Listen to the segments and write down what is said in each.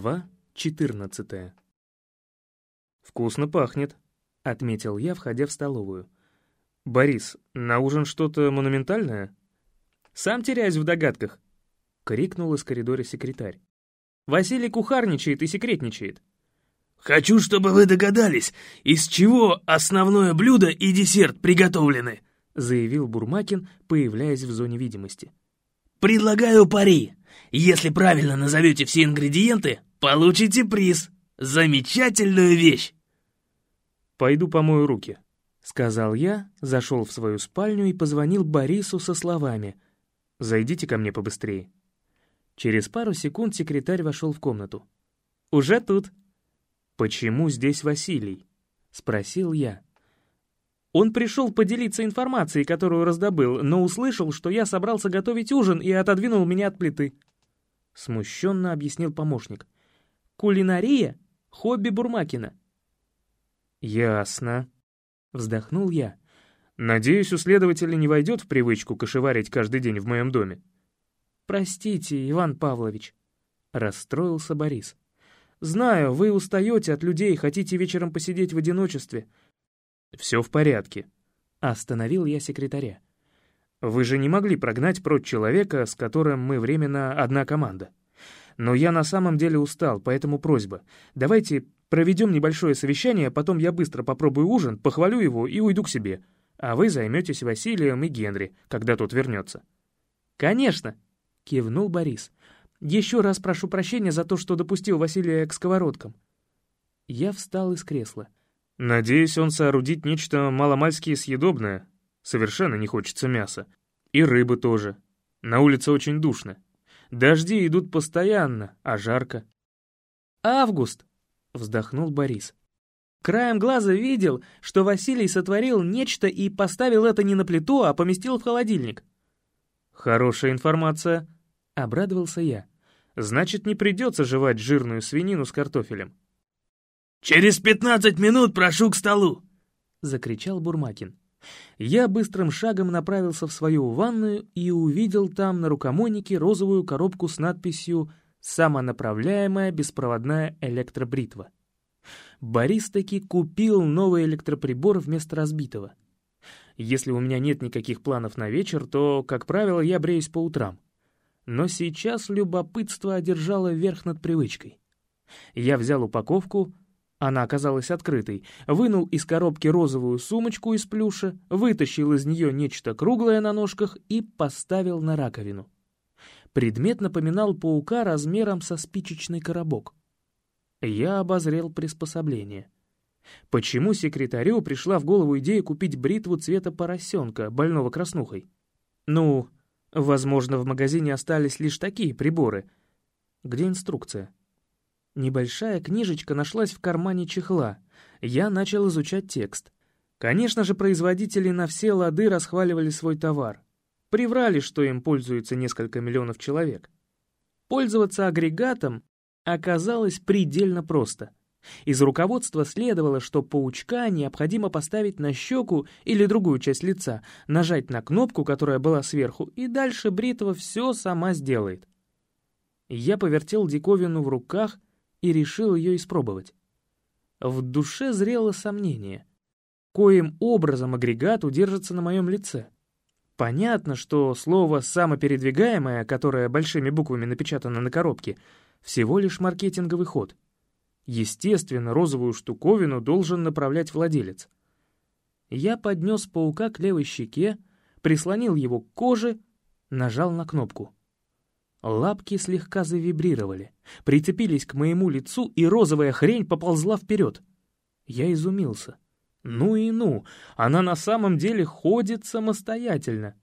Глава 14 «Вкусно пахнет», — отметил я, входя в столовую. «Борис, на ужин что-то монументальное?» «Сам теряюсь в догадках», — крикнул из коридора секретарь. «Василий кухарничает и секретничает». «Хочу, чтобы вы догадались, из чего основное блюдо и десерт приготовлены», — заявил Бурмакин, появляясь в зоне видимости. «Предлагаю пари. Если правильно назовете все ингредиенты, получите приз. Замечательную вещь!» «Пойду помою руки», — сказал я, зашел в свою спальню и позвонил Борису со словами «Зайдите ко мне побыстрее». Через пару секунд секретарь вошел в комнату. «Уже тут». «Почему здесь Василий?» — спросил я. Он пришел поделиться информацией, которую раздобыл, но услышал, что я собрался готовить ужин и отодвинул меня от плиты. Смущенно объяснил помощник. «Кулинария — хобби Бурмакина». «Ясно», — вздохнул я. «Надеюсь, у следователя не войдет в привычку кошеварить каждый день в моем доме». «Простите, Иван Павлович», — расстроился Борис. «Знаю, вы устаете от людей, хотите вечером посидеть в одиночестве, «Все в порядке», — остановил я секретаря. «Вы же не могли прогнать прочь человека, с которым мы временно одна команда. Но я на самом деле устал, поэтому просьба. Давайте проведем небольшое совещание, потом я быстро попробую ужин, похвалю его и уйду к себе, а вы займетесь Василием и Генри, когда тот вернется». «Конечно», — кивнул Борис. «Еще раз прошу прощения за то, что допустил Василия к сковородкам». Я встал из кресла. Надеюсь, он соорудит нечто маломальски съедобное. Совершенно не хочется мяса. И рыбы тоже. На улице очень душно. Дожди идут постоянно, а жарко. «Август!» — вздохнул Борис. «Краем глаза видел, что Василий сотворил нечто и поставил это не на плиту, а поместил в холодильник». «Хорошая информация», — обрадовался я. «Значит, не придется жевать жирную свинину с картофелем». «Через пятнадцать минут прошу к столу!» — закричал Бурмакин. Я быстрым шагом направился в свою ванную и увидел там на рукомойнике розовую коробку с надписью «Самонаправляемая беспроводная электробритва». Борис таки купил новый электроприбор вместо разбитого. Если у меня нет никаких планов на вечер, то, как правило, я бреюсь по утрам. Но сейчас любопытство одержало верх над привычкой. Я взял упаковку, она оказалась открытой, вынул из коробки розовую сумочку из плюша, вытащил из нее нечто круглое на ножках и поставил на раковину. Предмет напоминал паука размером со спичечный коробок. Я обозрел приспособление. Почему секретарю пришла в голову идея купить бритву цвета поросенка, больного краснухой? Ну, возможно, в магазине остались лишь такие приборы. Где инструкция? Небольшая книжечка нашлась в кармане чехла. Я начал изучать текст. Конечно же, производители на все лады расхваливали свой товар. Приврали, что им пользуется несколько миллионов человек. Пользоваться агрегатом оказалось предельно просто. Из руководства следовало, что паучка необходимо поставить на щеку или другую часть лица, нажать на кнопку, которая была сверху, и дальше бритва все сама сделает. Я повертел диковину в руках и решил ее испробовать. В душе зрело сомнение. Коим образом агрегат удержится на моем лице? Понятно, что слово «самопередвигаемое», которое большими буквами напечатано на коробке, всего лишь маркетинговый ход. Естественно, розовую штуковину должен направлять владелец. Я поднес паука к левой щеке, прислонил его к коже, нажал на кнопку. Лапки слегка завибрировали, прицепились к моему лицу, и розовая хрень поползла вперед. Я изумился. Ну и ну, она на самом деле ходит самостоятельно.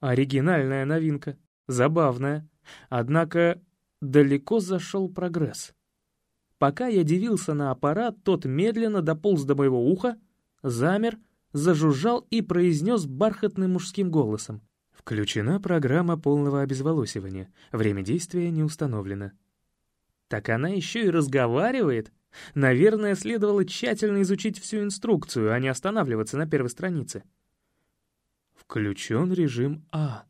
Оригинальная новинка, забавная. Однако далеко зашел прогресс. Пока я дивился на аппарат, тот медленно дополз до моего уха, замер, зажужжал и произнес бархатным мужским голосом. Включена программа полного обезволосивания. Время действия не установлено. Так она еще и разговаривает? Наверное, следовало тщательно изучить всю инструкцию, а не останавливаться на первой странице. Включен режим А.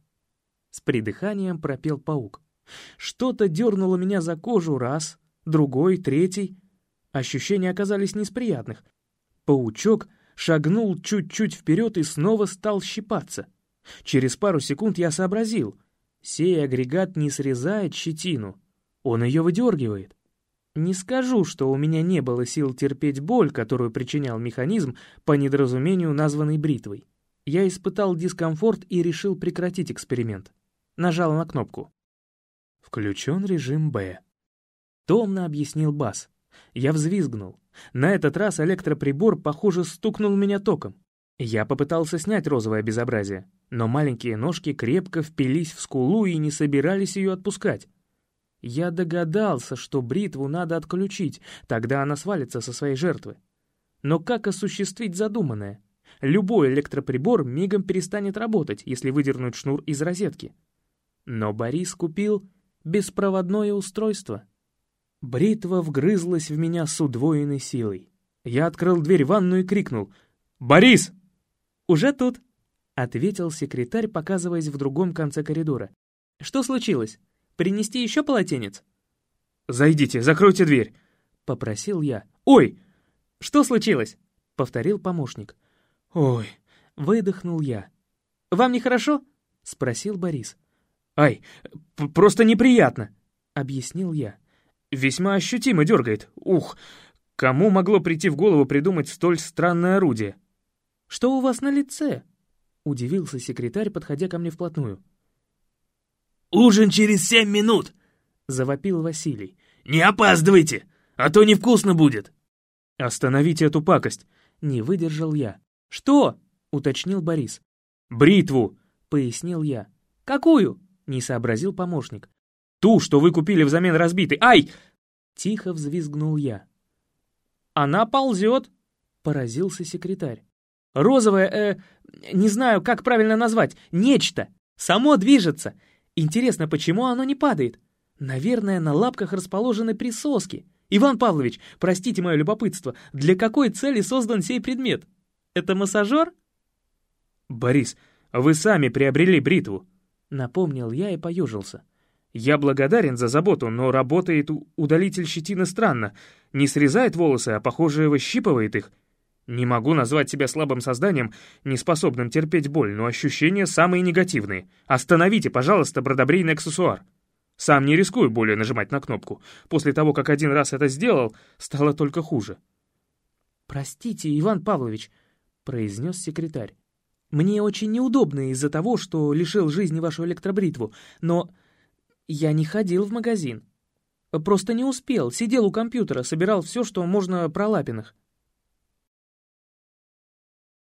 С придыханием пропел паук. Что-то дернуло меня за кожу раз, другой, третий. Ощущения оказались не из приятных. Паучок шагнул чуть-чуть вперед и снова стал щипаться. Через пару секунд я сообразил. Сей агрегат не срезает щетину, он ее выдергивает. Не скажу, что у меня не было сил терпеть боль, которую причинял механизм по недоразумению, названной бритвой. Я испытал дискомфорт и решил прекратить эксперимент. Нажал на кнопку. «Включен режим Б», — томно объяснил Бас. Я взвизгнул. На этот раз электроприбор, похоже, стукнул меня током. Я попытался снять розовое безобразие, но маленькие ножки крепко впились в скулу и не собирались ее отпускать. Я догадался, что бритву надо отключить, тогда она свалится со своей жертвы. Но как осуществить задуманное? Любой электроприбор мигом перестанет работать, если выдернуть шнур из розетки. Но Борис купил беспроводное устройство. Бритва вгрызлась в меня с удвоенной силой. Я открыл дверь в ванную и крикнул «Борис!» «Уже тут», — ответил секретарь, показываясь в другом конце коридора. «Что случилось?» Принести еще полотенец?» «Зайдите, закройте дверь», — попросил я. «Ой!» «Что случилось?» — повторил помощник. «Ой!» — выдохнул я. «Вам нехорошо?» — спросил Борис. «Ай, просто неприятно», — объяснил я. «Весьма ощутимо дергает. Ух, кому могло прийти в голову придумать столь странное орудие?» «Что у вас на лице?» — удивился секретарь, подходя ко мне вплотную. «Ужин через семь минут!» — завопил Василий. «Не опаздывайте, а то невкусно будет!» «Остановите эту пакость!» — не выдержал я. «Что?» — уточнил Борис. «Бритву!» — пояснил я. «Какую?» — не сообразил помощник. «Ту, что вы купили взамен разбитой! Ай!» Тихо взвизгнул я. «Она ползет!» — поразился секретарь. «Розовое, э, не знаю, как правильно назвать, нечто! Само движется! Интересно, почему оно не падает? Наверное, на лапках расположены присоски. Иван Павлович, простите мое любопытство, для какой цели создан сей предмет? Это массажер? Борис, вы сами приобрели бритву. Напомнил я и поежился. Я благодарен за заботу, но работает удалитель щетины странно. Не срезает волосы, а, похоже, выщипывает их. Не могу назвать себя слабым созданием, не способным терпеть боль, но ощущения самые негативные. Остановите, пожалуйста, бродобрейный аксессуар. Сам не рискую более нажимать на кнопку. После того, как один раз это сделал, стало только хуже. «Простите, Иван Павлович», — произнес секретарь. «Мне очень неудобно из-за того, что лишил жизни вашу электробритву, но я не ходил в магазин. Просто не успел, сидел у компьютера, собирал все, что можно про Лапиных».